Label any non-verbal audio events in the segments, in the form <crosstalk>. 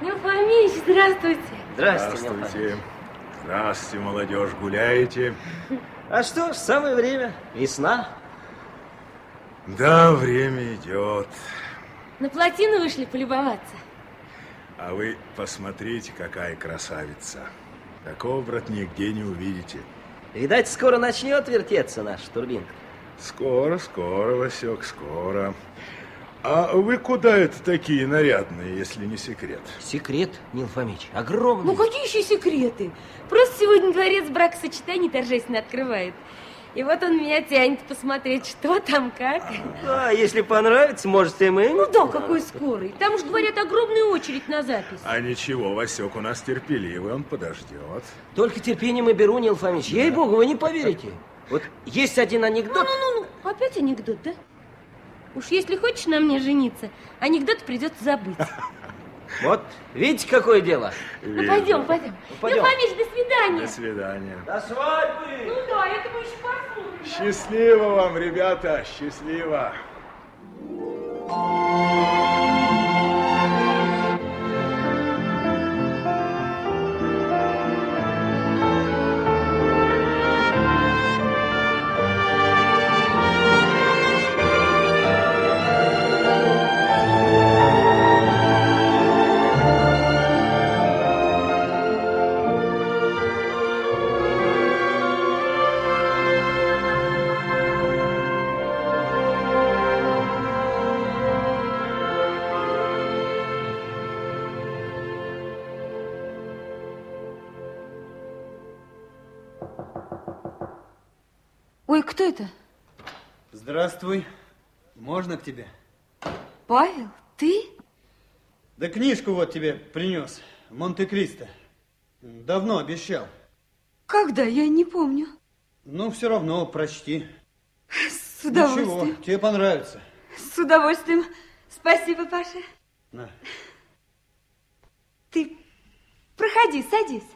Нил Фомич, здравствуйте. Здравствуйте, Здравствуйте. Здравствуйте, молодежь. Гуляете? А что ж, самое время. Весна. Да, время идет. На плотину вышли полюбоваться. А вы посмотрите, какая красавица. Такого, брат, нигде не увидите. Видать, скоро начнет вертеться наш турбинка. Скоро, скоро, Васек, скоро. А вы куда это такие нарядные, если не секрет? Секрет, Нил Фомич, огромный. Ну какие еще секреты? Просто сегодня дворец бракосочетаний торжественно открывает. И вот он меня тянет посмотреть, что там, как. А, если понравится, может, и мы... Ну да, какой скорый. Там уж, говорят, огромная очередь на запись. А ничего, Васек у нас терпеливый, он подождет. Только терпением и беру, Нил Фомич. Ей-богу, вы не поверите. Вот есть один анекдот. Ну-ну-ну, опять анекдот, да? Уж если хочешь на мне жениться, анекдот придется забыть. <laughs> Вот, видите, какое дело? Ну пойдем, пойдем. пойдем. Ну, Фомич, до свидания. До свидания. До свадьбы! Ну да, это мы еще посмотрим. Счастливо вам, ребята, счастливо. Ой, кто это? Здравствуй. Можно к тебе? Павел, ты? Да книжку вот тебе принес. Монте-Кристо. Давно обещал. Когда? Я не помню. Ну, все равно прочти. С удовольствием. Ничего, тебе понравится. С удовольствием. Спасибо, Паша. На. Ты проходи, садись.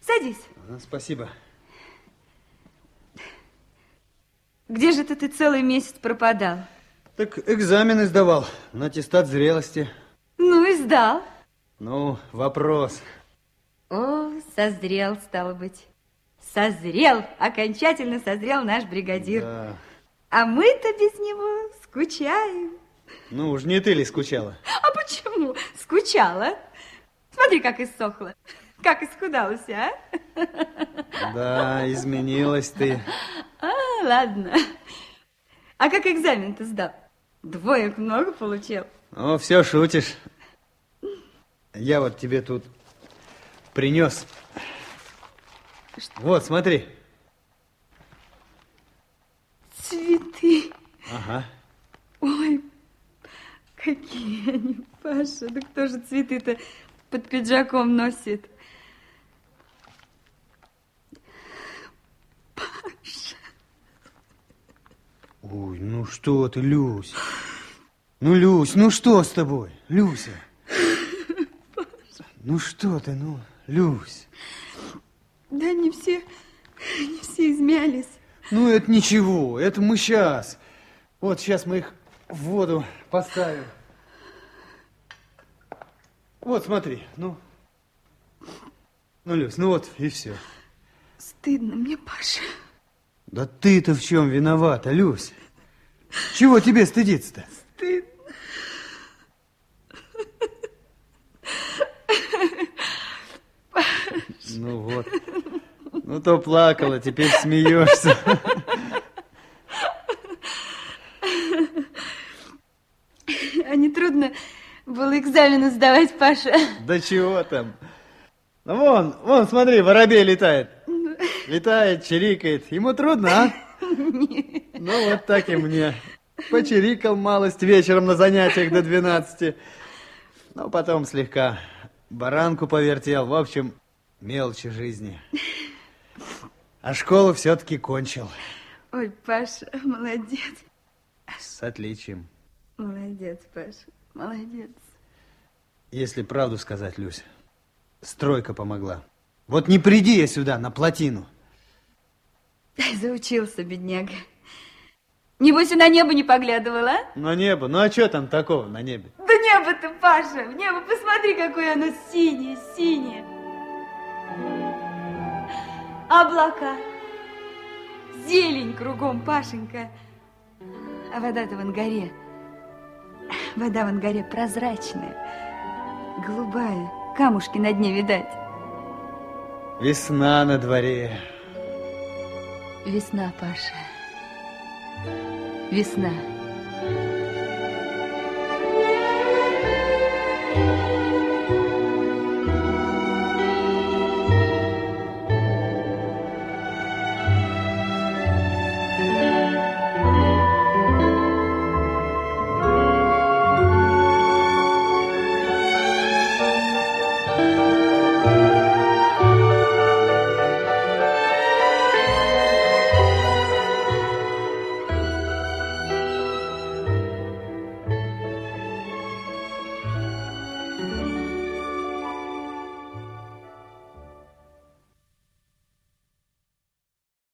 Садись. Спасибо. Где же ты, ты целый месяц пропадал? Так экзамены сдавал на аттестат зрелости. Ну и сдал. Ну, вопрос. О, созрел, стало быть. Созрел, окончательно созрел наш бригадир. Да. А мы-то без него скучаем. Ну, уж не ты ли скучала? А почему? Скучала. Смотри, как иссохла. Как исхудалась, а? Да, изменилась ты. А, ладно. А как экзамен ты сдал? Двоек много получил? О, все шутишь. Я вот тебе тут принес. Вот, смотри. Цветы. Ага. Ой, какие они, Паша. Да кто же цветы-то под пиджаком носит? Ой, ну что ты, Люсь? Ну, Люсь, ну что с тобой, Люся? Ну что ты, ну, Люсь? Да не все, не все измялись. Ну, это ничего, это мы сейчас. Вот сейчас мы их в воду поставим. Вот, смотри, ну. Ну, Люсь, ну вот и все. Стыдно мне, Паша. Да ты-то в чем виновата, Люсь? Чего тебе стыдиться-то? Стыдно. Ну вот. Ну то плакала, теперь смеешься. А не трудно было экзамены сдавать, Паша? Да чего там? Ну вон, вон, смотри, воробей летает. Летает, чирикает. Ему трудно, а? <laughs> Ну вот так и мне. Почирикал малость вечером на занятиях до 12. Но потом слегка баранку повертел. В общем, мелочи жизни. А школу все-таки кончил. Ой, Паша, молодец. С отличием. Молодец, Паша, молодец. Если правду сказать, Люся, стройка помогла. Вот не приди я сюда, на плотину. <laughs> Заучился, бедняга. Небось, и на небо не поглядывала, а? На небо. Ну а что там такого на небе? Да небо-то, Паша, в небо, посмотри, какое оно синее, синее. Облака, зелень кругом, Пашенька. А вода-то в ангаре, вода в ангаре прозрачная, голубая, камушки на дне видать. Весна на дворе. Весна, Паша. Весна. Весна.